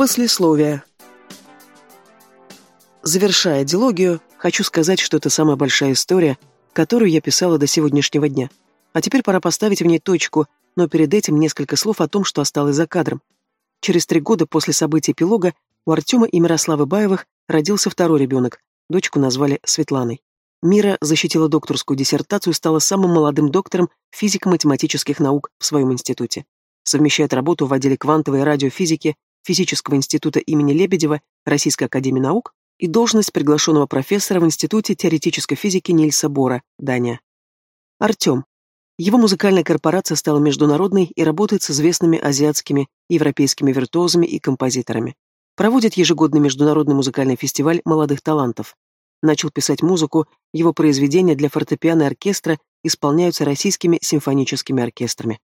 Послесловие. Завершая дилогию, хочу сказать, что это самая большая история, которую я писала до сегодняшнего дня. А теперь пора поставить в ней точку, но перед этим несколько слов о том, что осталось за кадром. Через три года после событий эпилога у Артема и Мирославы Баевых родился второй ребенок, дочку назвали Светланой. Мира защитила докторскую диссертацию и стала самым молодым доктором физико-математических наук в своем институте. Совмещает работу в отделе квантовой радиофизики Физического института имени Лебедева Российской академии наук и должность приглашенного профессора в Институте теоретической физики Нильса Бора, Дания. Артем. Его музыкальная корпорация стала международной и работает с известными азиатскими европейскими виртуозами и композиторами. Проводит ежегодный международный музыкальный фестиваль молодых талантов. Начал писать музыку, его произведения для фортепиано и оркестра исполняются российскими симфоническими оркестрами.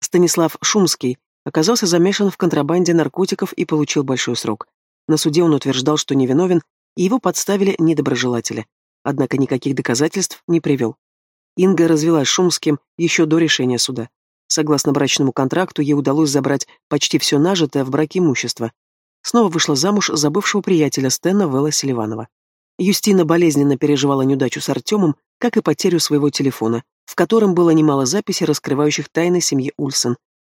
Станислав Шумский оказался замешан в контрабанде наркотиков и получил большой срок. На суде он утверждал, что невиновен, и его подставили недоброжелатели. Однако никаких доказательств не привел. Инга развелась Шумским еще до решения суда. Согласно брачному контракту, ей удалось забрать почти все нажитое в браке имущество. Снова вышла замуж за бывшего приятеля Стэна Вэлла Селиванова. Юстина болезненно переживала неудачу с Артемом, как и потерю своего телефона, в котором было немало записей, раскрывающих тайны семьи Ульсен,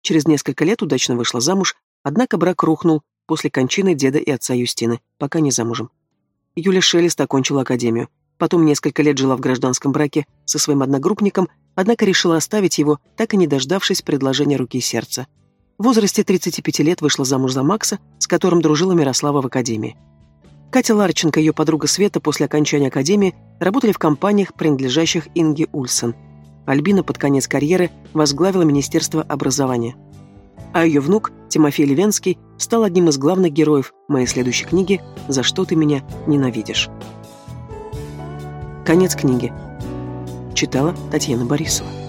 Через несколько лет удачно вышла замуж, однако брак рухнул после кончины деда и отца Юстины, пока не замужем. Юля Шелест окончила академию. Потом несколько лет жила в гражданском браке со своим одногруппником, однако решила оставить его, так и не дождавшись предложения руки и сердца. В возрасте 35 лет вышла замуж за Макса, с которым дружила Мирослава в академии. Катя Ларченко и ее подруга Света после окончания академии работали в компаниях, принадлежащих Инге Ульсен – Альбина под конец карьеры возглавила Министерство образования. А ее внук, Тимофей Левенский, стал одним из главных героев моей следующей книги «За что ты меня ненавидишь». Конец книги. Читала Татьяна Борисова.